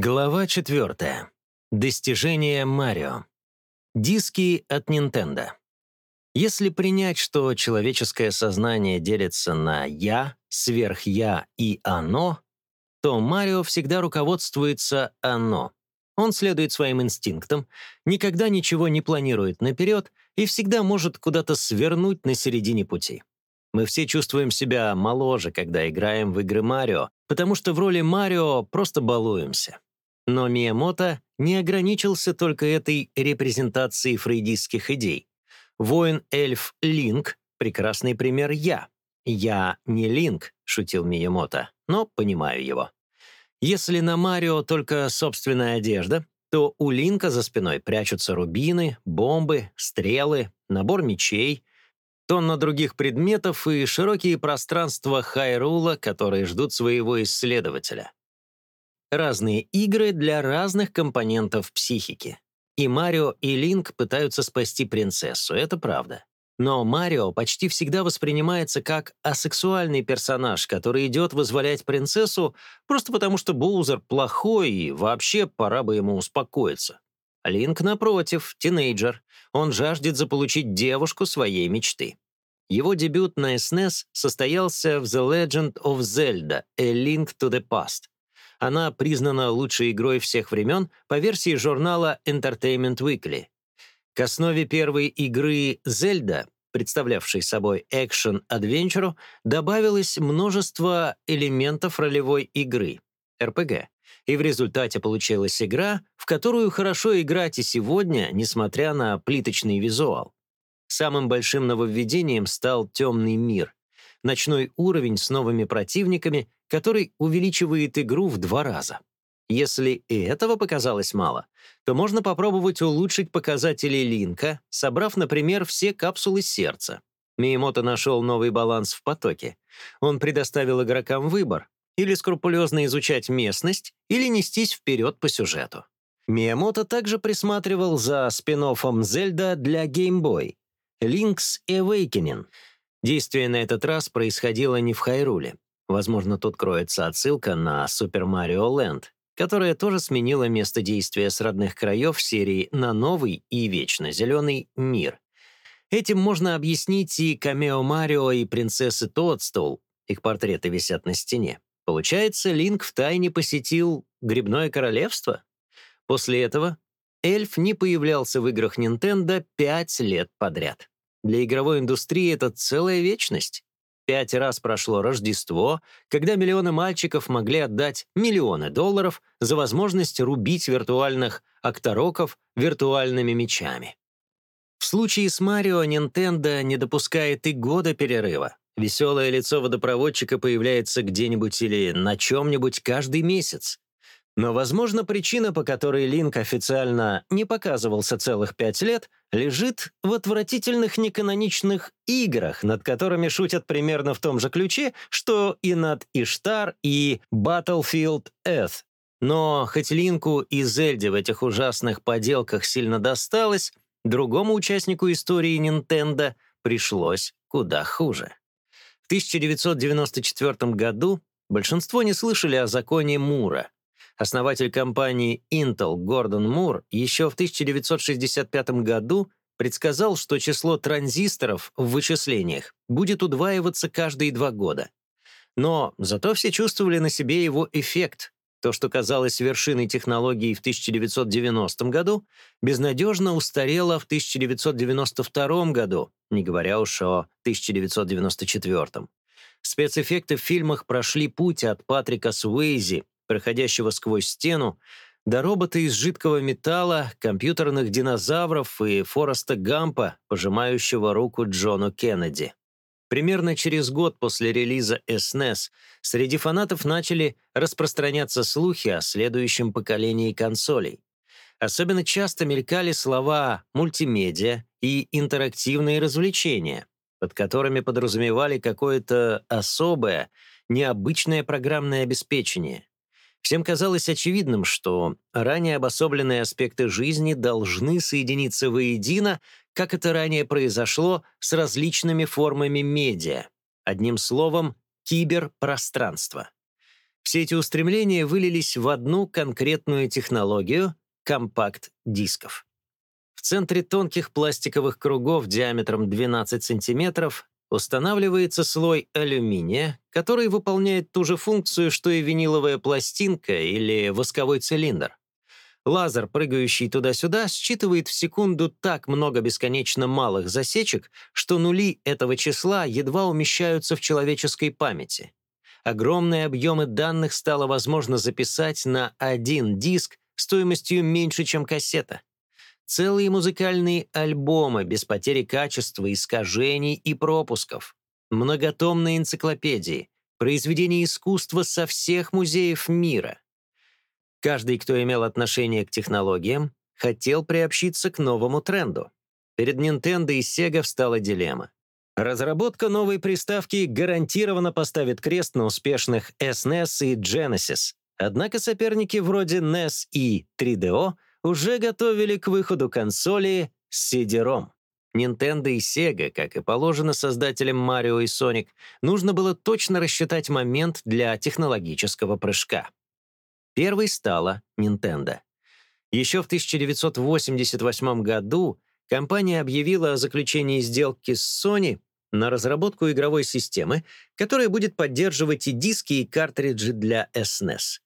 Глава 4. Достижения Марио. Диски от Nintendo. Если принять, что человеческое сознание делится на «я», «сверх-я» и «оно», то Марио всегда руководствуется «оно». Он следует своим инстинктам, никогда ничего не планирует наперед и всегда может куда-то свернуть на середине пути. Мы все чувствуем себя моложе, когда играем в игры Марио, потому что в роли Марио просто балуемся. Но Миямото не ограничился только этой репрезентацией фрейдистских идей. Воин-эльф Линк — прекрасный пример «я». «Я не Линк», — шутил Миямото, но понимаю его. Если на Марио только собственная одежда, то у Линка за спиной прячутся рубины, бомбы, стрелы, набор мечей, тонна других предметов и широкие пространства Хайрула, которые ждут своего исследователя. Разные игры для разных компонентов психики. И Марио, и Линк пытаются спасти принцессу, это правда. Но Марио почти всегда воспринимается как асексуальный персонаж, который идет вызволять принцессу просто потому, что Боузер плохой и вообще пора бы ему успокоиться. Линк, напротив, тинейджер. Он жаждет заполучить девушку своей мечты. Его дебют на SNES состоялся в The Legend of Zelda — A Link to the Past. Она признана лучшей игрой всех времен по версии журнала Entertainment Weekly. К основе первой игры Zelda, представлявшей собой экшен-адвенчуру, добавилось множество элементов ролевой игры — RPG и в результате получилась игра, в которую хорошо играть и сегодня, несмотря на плиточный визуал. Самым большим нововведением стал темный мир, ночной уровень с новыми противниками, который увеличивает игру в два раза. Если и этого показалось мало, то можно попробовать улучшить показатели линка, собрав, например, все капсулы сердца. Миемото нашел новый баланс в потоке. Он предоставил игрокам выбор или скрупулезно изучать местность, или нестись вперед по сюжету. Миямото также присматривал за спин Зельда для Game Boy Link's Awakening. Действие на этот раз происходило не в Хайруле. Возможно, тут кроется отсылка на Super Mario Land, которая тоже сменила место действия с родных краев серии на новый и вечно зеленый мир. Этим можно объяснить и камео Марио и принцессы Тодстол, их портреты висят на стене. Получается, Линк втайне посетил Грибное Королевство? После этого эльф не появлялся в играх Nintendo пять лет подряд. Для игровой индустрии это целая вечность. Пять раз прошло Рождество, когда миллионы мальчиков могли отдать миллионы долларов за возможность рубить виртуальных актороков виртуальными мечами. В случае с Марио Nintendo не допускает и года перерыва. Веселое лицо водопроводчика появляется где-нибудь или на чем-нибудь каждый месяц. Но, возможно, причина, по которой Линк официально не показывался целых пять лет, лежит в отвратительных неканоничных играх, над которыми шутят примерно в том же ключе, что и над Иштар и Battlefield Earth. Но хоть Линку и Зельде в этих ужасных поделках сильно досталось, другому участнику истории Nintendo пришлось куда хуже. 1994 году большинство не слышали о законе Мура. Основатель компании Intel Гордон Мур еще в 1965 году предсказал, что число транзисторов в вычислениях будет удваиваться каждые два года. Но зато все чувствовали на себе его эффект. То, что казалось вершиной технологий в 1990 году, безнадежно устарело в 1992 году, не говоря уж о 1994. Спецэффекты в фильмах прошли путь от Патрика Суэйзи, проходящего сквозь стену, до робота из жидкого металла, компьютерных динозавров и Фореста Гампа, пожимающего руку Джону Кеннеди. Примерно через год после релиза SNES среди фанатов начали распространяться слухи о следующем поколении консолей. Особенно часто мелькали слова «мультимедиа» и «интерактивные развлечения», под которыми подразумевали какое-то особое, необычное программное обеспечение. Всем казалось очевидным, что ранее обособленные аспекты жизни должны соединиться воедино, как это ранее произошло с различными формами медиа. Одним словом, киберпространство. Все эти устремления вылились в одну конкретную технологию — компакт-дисков. В центре тонких пластиковых кругов диаметром 12 см устанавливается слой алюминия, который выполняет ту же функцию, что и виниловая пластинка или восковой цилиндр. Лазер, прыгающий туда-сюда, считывает в секунду так много бесконечно малых засечек, что нули этого числа едва умещаются в человеческой памяти. Огромные объемы данных стало возможно записать на один диск стоимостью меньше, чем кассета. Целые музыкальные альбомы без потери качества, искажений и пропусков. Многотомные энциклопедии, произведения искусства со всех музеев мира. Каждый, кто имел отношение к технологиям, хотел приобщиться к новому тренду. Перед Nintendo и Sega встала дилемма. Разработка новой приставки гарантированно поставит крест на успешных SNES и Genesis. Однако соперники вроде NES и 3DO уже готовили к выходу консоли с CD-ROM. Nintendo и Sega, как и положено создателям Mario и Sonic, нужно было точно рассчитать момент для технологического прыжка. Первой стала Nintendo. Еще в 1988 году компания объявила о заключении сделки с Sony на разработку игровой системы, которая будет поддерживать и диски, и картриджи для SNES.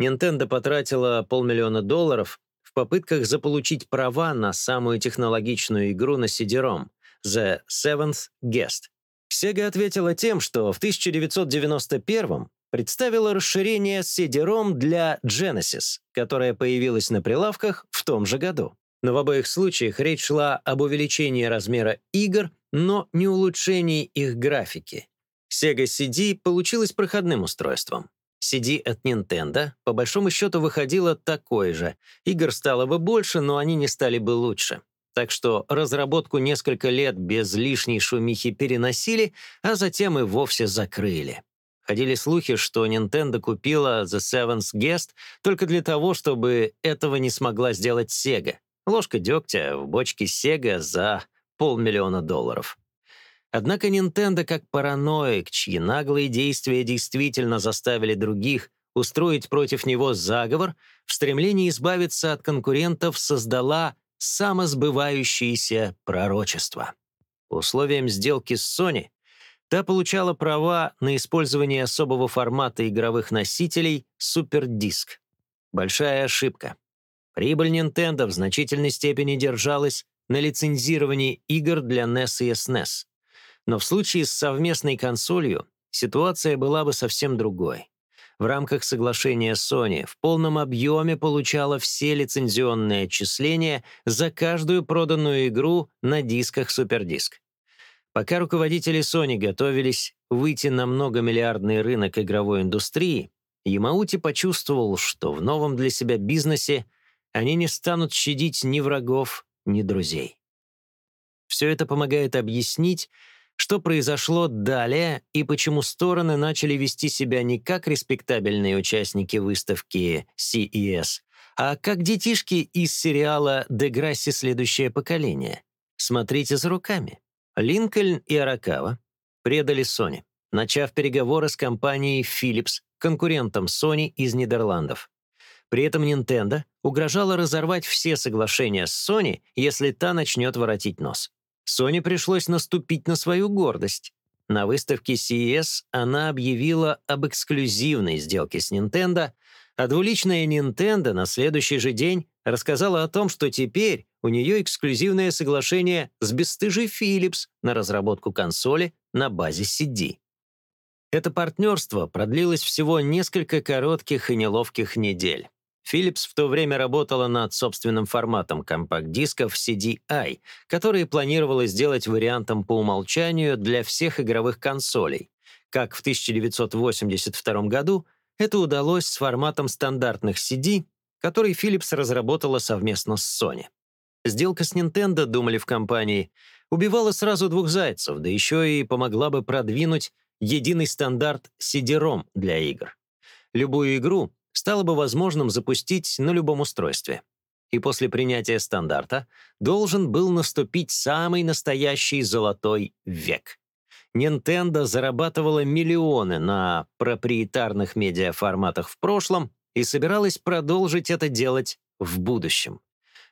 Nintendo потратила полмиллиона долларов попытках заполучить права на самую технологичную игру на CD-ROM — The Seventh Guest. Sega ответила тем, что в 1991 представила расширение CD-ROM для Genesis, которое появилось на прилавках в том же году. Но в обоих случаях речь шла об увеличении размера игр, но не улучшении их графики. Sega CD получилась проходным устройством. CD от Nintendo по большому счету выходило такое же. Игр стало бы больше, но они не стали бы лучше. Так что разработку несколько лет без лишней шумихи переносили, а затем и вовсе закрыли. Ходили слухи, что Nintendo купила The Seventh Guest только для того, чтобы этого не смогла сделать Sega. Ложка дегтя в бочке Sega за полмиллиона долларов. Однако Nintendo как параноик, чьи наглые действия действительно заставили других устроить против него заговор, в стремлении избавиться от конкурентов создала самосбывающееся пророчество. Условием сделки с Sony Та получала права на использование особого формата игровых носителей Disc. Большая ошибка. Прибыль Nintendo в значительной степени держалась на лицензировании игр для NES и SNES. Но в случае с совместной консолью ситуация была бы совсем другой. В рамках соглашения Sony в полном объеме получала все лицензионные отчисления за каждую проданную игру на дисках SuperDisc. Пока руководители Sony готовились выйти на многомиллиардный рынок игровой индустрии, Ямаути почувствовал, что в новом для себя бизнесе они не станут щадить ни врагов, ни друзей. Все это помогает объяснить, что произошло далее и почему стороны начали вести себя не как респектабельные участники выставки CES, а как детишки из сериала «Деграсси. Следующее поколение». Смотрите за руками. Линкольн и Аракава предали Sony, начав переговоры с компанией Philips, конкурентом Sony из Нидерландов. При этом Nintendo угрожала разорвать все соглашения с Sony, если та начнет воротить нос. Sony пришлось наступить на свою гордость. На выставке CES она объявила об эксклюзивной сделке с Nintendo, а двуличная Nintendo на следующий же день рассказала о том, что теперь у нее эксклюзивное соглашение с бесстыжей Philips на разработку консоли на базе CD. Это партнерство продлилось всего несколько коротких и неловких недель. Philips в то время работала над собственным форматом компакт-дисков CDI, который планировалось сделать вариантом по умолчанию для всех игровых консолей. Как в 1982 году это удалось с форматом стандартных CD, который Philips разработала совместно с Sony. Сделка с Nintendo, думали в компании, убивала сразу двух зайцев, да еще и помогла бы продвинуть единый стандарт CD-ROM для игр. Любую игру стало бы возможным запустить на любом устройстве. И после принятия стандарта должен был наступить самый настоящий золотой век. Nintendo зарабатывала миллионы на проприетарных медиаформатах в прошлом и собиралась продолжить это делать в будущем.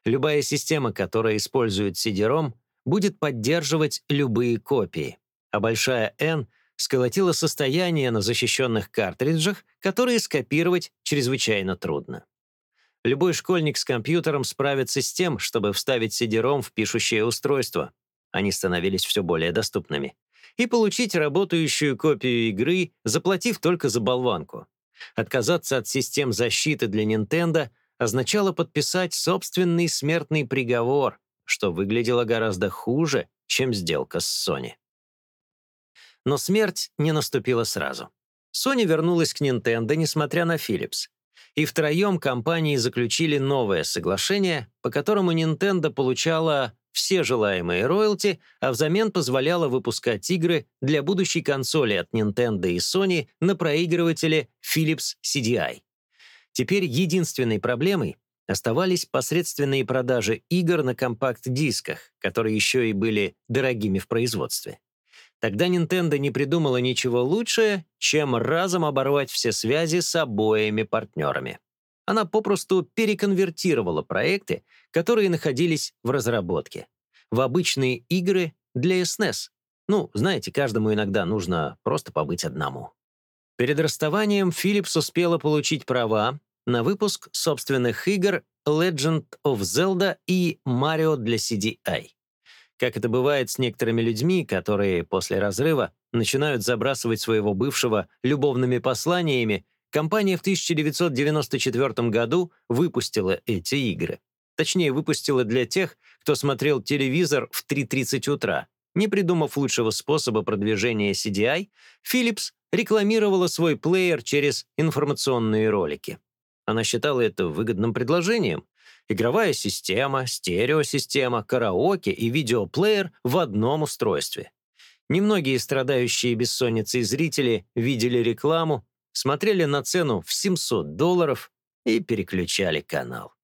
Любая система, которая использует CD-ROM, будет поддерживать любые копии, а большая N сколотила состояние на защищенных картриджах, которые скопировать чрезвычайно трудно. Любой школьник с компьютером справится с тем, чтобы вставить CD-ROM в пишущее устройство. Они становились все более доступными и получить работающую копию игры, заплатив только за болванку. Отказаться от систем защиты для Nintendo означало подписать собственный смертный приговор, что выглядело гораздо хуже, чем сделка с Sony. Но смерть не наступила сразу. Sony вернулась к Nintendo, несмотря на Philips. И втроем компании заключили новое соглашение, по которому Nintendo получала все желаемые роялти, а взамен позволяла выпускать игры для будущей консоли от Nintendo и Sony на проигрывателе Philips CDI. Теперь единственной проблемой оставались посредственные продажи игр на компакт-дисках, которые еще и были дорогими в производстве. Тогда Nintendo не придумала ничего лучше, чем разом оборвать все связи с обоими партнерами. Она попросту переконвертировала проекты, которые находились в разработке, в обычные игры для SNES. Ну, знаете, каждому иногда нужно просто побыть одному. Перед расставанием Philips успела получить права на выпуск собственных игр Legend of Zelda и Mario для CDI. Как это бывает с некоторыми людьми, которые после разрыва начинают забрасывать своего бывшего любовными посланиями Компания в 1994 году выпустила эти игры. Точнее, выпустила для тех, кто смотрел телевизор в 3.30 утра. Не придумав лучшего способа продвижения CDI, Philips рекламировала свой плеер через информационные ролики. Она считала это выгодным предложением. Игровая система, стереосистема, караоке и видеоплеер в одном устройстве. Немногие страдающие бессонницей зрители видели рекламу смотрели на цену в 700 долларов и переключали канал.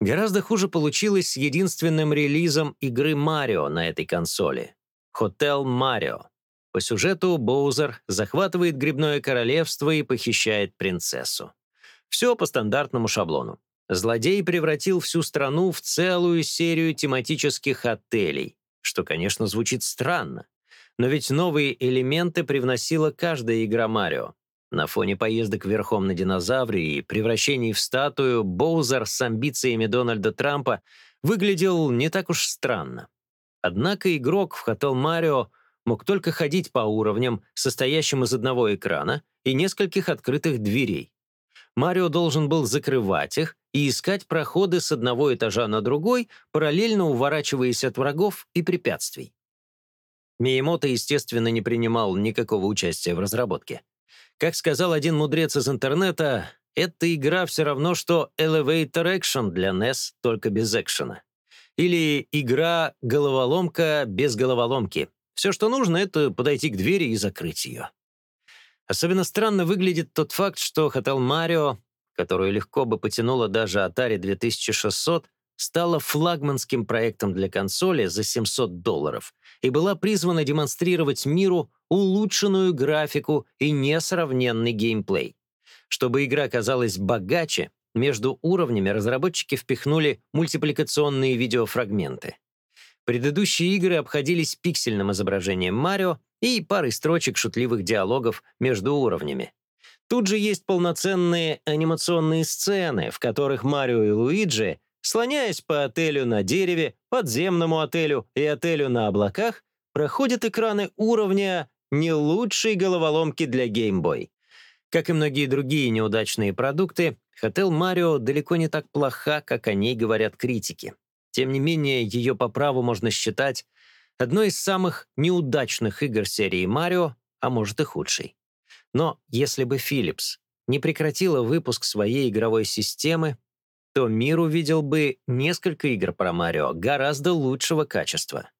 Гораздо хуже получилось с единственным релизом игры Марио на этой консоли — Hotel Mario. По сюжету Боузер захватывает грибное королевство и похищает принцессу. Все по стандартному шаблону. Злодей превратил всю страну в целую серию тематических отелей, что, конечно, звучит странно. Но ведь новые элементы привносила каждая игра Марио. На фоне поездок верхом на динозавре и превращений в статую Боузер с амбициями Дональда Трампа выглядел не так уж странно. Однако игрок в Hotel Mario мог только ходить по уровням, состоящим из одного экрана и нескольких открытых дверей. Марио должен был закрывать их и искать проходы с одного этажа на другой, параллельно уворачиваясь от врагов и препятствий. Миемото, естественно, не принимал никакого участия в разработке. Как сказал один мудрец из интернета, эта игра все равно, что Elevator Action для NES, только без экшена. Или игра «Головоломка без головоломки». Все, что нужно, это подойти к двери и закрыть ее. Особенно странно выглядит тот факт, что Hotel Mario, которую легко бы потянула даже Atari 2600, стала флагманским проектом для консоли за 700 долларов и была призвана демонстрировать миру улучшенную графику и несравненный геймплей. Чтобы игра казалась богаче, между уровнями разработчики впихнули мультипликационные видеофрагменты. Предыдущие игры обходились пиксельным изображением Марио и парой строчек шутливых диалогов между уровнями. Тут же есть полноценные анимационные сцены, в которых Марио и Луиджи, слоняясь по отелю на дереве, подземному отелю и отелю на облаках, проходят экраны уровня не лучшей головоломки для Boy. Как и многие другие неудачные продукты, Hotel Mario далеко не так плоха, как о ней говорят критики. Тем не менее, ее по праву можно считать одной из самых неудачных игр серии Mario, а может и худшей. Но если бы Philips не прекратила выпуск своей игровой системы, то мир увидел бы несколько игр про Марио гораздо лучшего качества.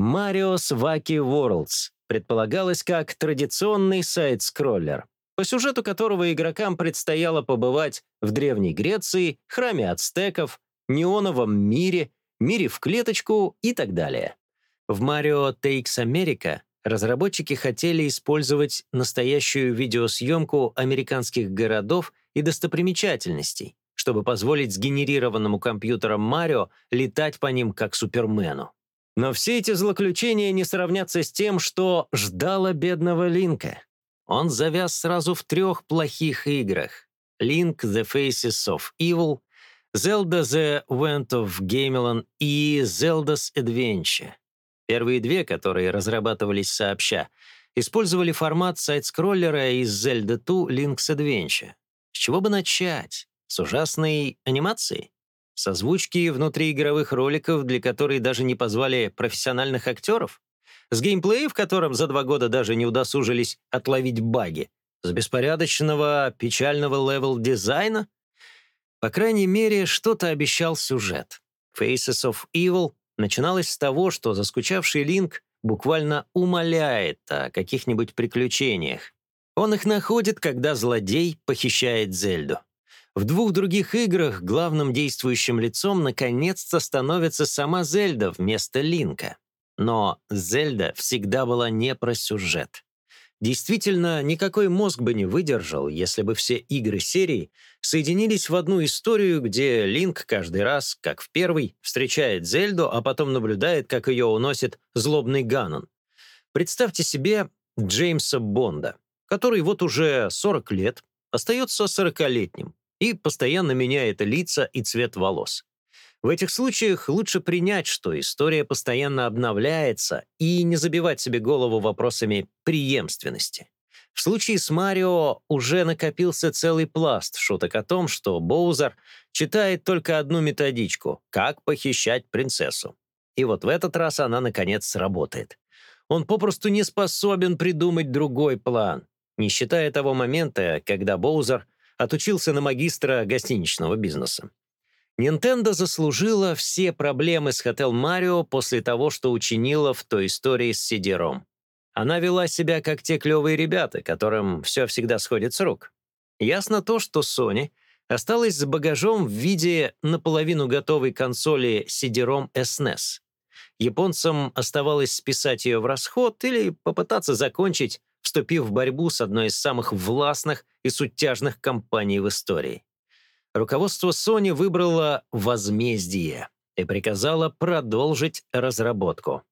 Mario's Wacky Worlds предполагалось как традиционный сайт-скроллер, по сюжету которого игрокам предстояло побывать в Древней Греции, храме ацтеков, неоновом мире, мире в клеточку и так далее. В Mario Takes America разработчики хотели использовать настоящую видеосъемку американских городов и достопримечательностей, чтобы позволить сгенерированному компьютером Марио летать по ним как Супермену. Но все эти злоключения не сравнятся с тем, что ждало бедного Линка. Он завяз сразу в трех плохих играх. Link The Faces of Evil, Zelda The Went of Gamelon и Zelda's Adventure. Первые две, которые разрабатывались сообща, использовали формат сайт-скроллера из Zelda 2 Link's Adventure. С чего бы начать? С ужасной анимацией? С озвучки внутриигровых роликов, для которой даже не позвали профессиональных актеров? С геймплея, в котором за два года даже не удосужились отловить баги? С беспорядочного, печального левел-дизайна? По крайней мере, что-то обещал сюжет. Faces of Evil начиналось с того, что заскучавший Линк буквально умоляет о каких-нибудь приключениях. Он их находит, когда злодей похищает Зельду. В двух других играх главным действующим лицом наконец-то становится сама Зельда вместо Линка. Но Зельда всегда была не про сюжет. Действительно, никакой мозг бы не выдержал, если бы все игры серии соединились в одну историю, где Линк каждый раз, как в первый, встречает Зельду, а потом наблюдает, как ее уносит злобный Ганон. Представьте себе Джеймса Бонда, который вот уже 40 лет остается 40-летним, и постоянно меняет лица и цвет волос. В этих случаях лучше принять, что история постоянно обновляется и не забивать себе голову вопросами преемственности. В случае с Марио уже накопился целый пласт шуток о том, что Боузер читает только одну методичку «Как похищать принцессу». И вот в этот раз она, наконец, сработает. Он попросту не способен придумать другой план, не считая того момента, когда Боузер отучился на магистра гостиничного бизнеса. Nintendo заслужила все проблемы с Hotel Mario после того, что учинила в той истории с CD-ROM. Она вела себя как те клевые ребята, которым все всегда сходит с рук. Ясно то, что Sony осталась с багажом в виде наполовину готовой консоли CD-ROM SNES. Японцам оставалось списать ее в расход или попытаться закончить вступив в борьбу с одной из самых властных и сутяжных компаний в истории. Руководство Sony выбрало возмездие и приказало продолжить разработку.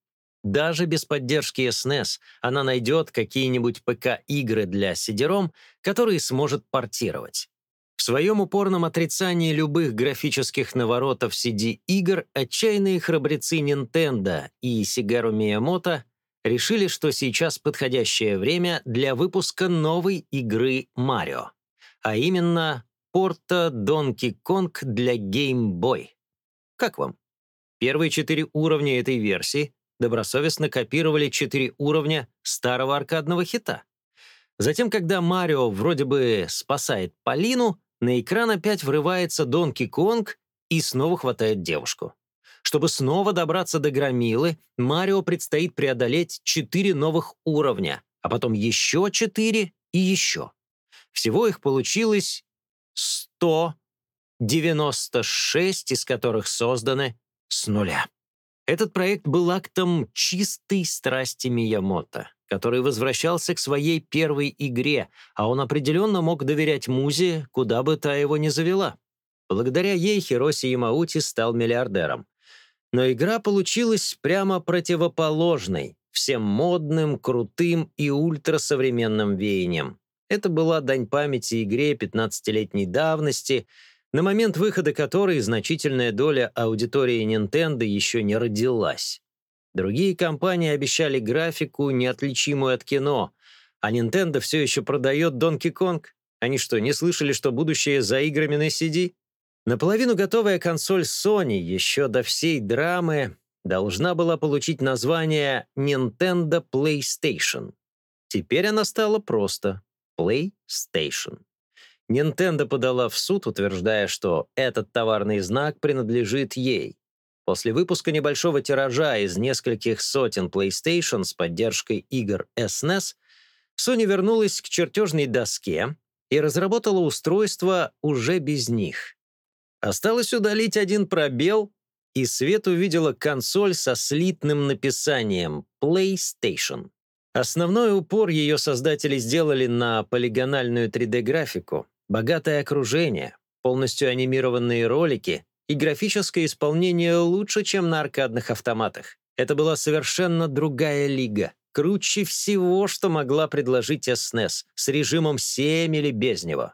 Даже без поддержки SNES она найдет какие-нибудь ПК-игры для CD-ROM, которые сможет портировать. В своем упорном отрицании любых графических наворотов CD-игр отчаянные храбрецы Nintendo и Сигару Миямото решили, что сейчас подходящее время для выпуска новой игры Марио, а именно порта Donkey Kong для Game Boy. Как вам? Первые четыре уровня этой версии добросовестно копировали четыре уровня старого аркадного хита. Затем, когда Марио вроде бы спасает Полину, на экран опять врывается Донки Конг и снова хватает девушку. Чтобы снова добраться до Громилы, Марио предстоит преодолеть четыре новых уровня, а потом еще четыре и еще. Всего их получилось 196, из которых созданы с нуля. Этот проект был актом чистой страсти Миямото, который возвращался к своей первой игре, а он определенно мог доверять Музе, куда бы та его ни завела. Благодаря ей Хироси Ямаути стал миллиардером. Но игра получилась прямо противоположной всем модным, крутым и ультрасовременным веяниям. Это была дань памяти игре 15-летней давности, на момент выхода которой значительная доля аудитории Nintendo еще не родилась. Другие компании обещали графику, неотличимую от кино, а Nintendo все еще продает Donkey Kong. Они что, не слышали, что будущее за играми на CD? Наполовину готовая консоль Sony еще до всей драмы должна была получить название Nintendo PlayStation. Теперь она стала просто PlayStation. Nintendo подала в суд, утверждая, что этот товарный знак принадлежит ей. После выпуска небольшого тиража из нескольких сотен PlayStation с поддержкой игр SNES, Sony вернулась к чертежной доске и разработала устройство уже без них. Осталось удалить один пробел, и Свет увидела консоль со слитным написанием PlayStation. Основной упор ее создатели сделали на полигональную 3D-графику, богатое окружение, полностью анимированные ролики и графическое исполнение лучше, чем на аркадных автоматах. Это была совершенно другая лига, круче всего, что могла предложить SNES, с режимом 7 или без него.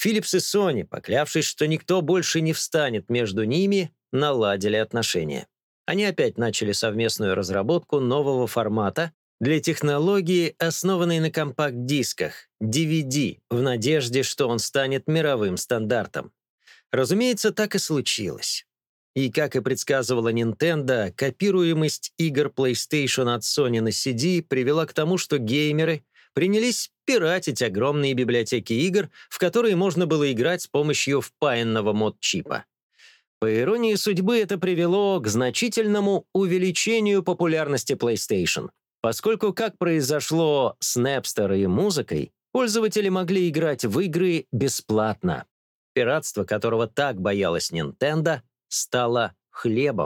Philips и Sony, поклявшись, что никто больше не встанет между ними, наладили отношения. Они опять начали совместную разработку нового формата для технологии, основанной на компакт-дисках, DVD, в надежде, что он станет мировым стандартом. Разумеется, так и случилось. И, как и предсказывала Nintendo, копируемость игр PlayStation от Sony на CD привела к тому, что геймеры принялись пиратить огромные библиотеки игр, в которые можно было играть с помощью впаянного мод-чипа. По иронии судьбы, это привело к значительному увеличению популярности PlayStation, поскольку, как произошло с Napster и музыкой, пользователи могли играть в игры бесплатно. Пиратство, которого так боялась Nintendo, стало хлебом.